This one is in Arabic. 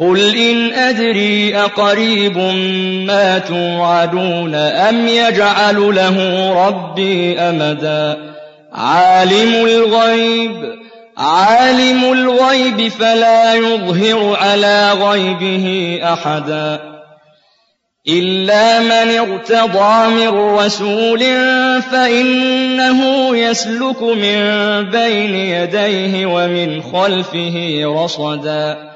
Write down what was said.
قُلْ إِنْ أَدْرِي أَقَرِيبٌ مَّا تُوعَدُونَ أَمْ يَجْعَلُ لَهُ رَبِّي أَمَدًا عَالِمُ الْغَيْبِ عَالِمُ الْغَيْبِ فَلَا يُظْهِرُ عَلَىٰ غَيْبِهِ أَحَدًا إِلَّا مَنِ ارْتَضَىٰ مِن رَّسُولٍ فَإِنَّهُ يَسْلُكُ مِن بَيْنِ يَدَيْهِ وَمِنْ خَلْفِهِ رَصَدًا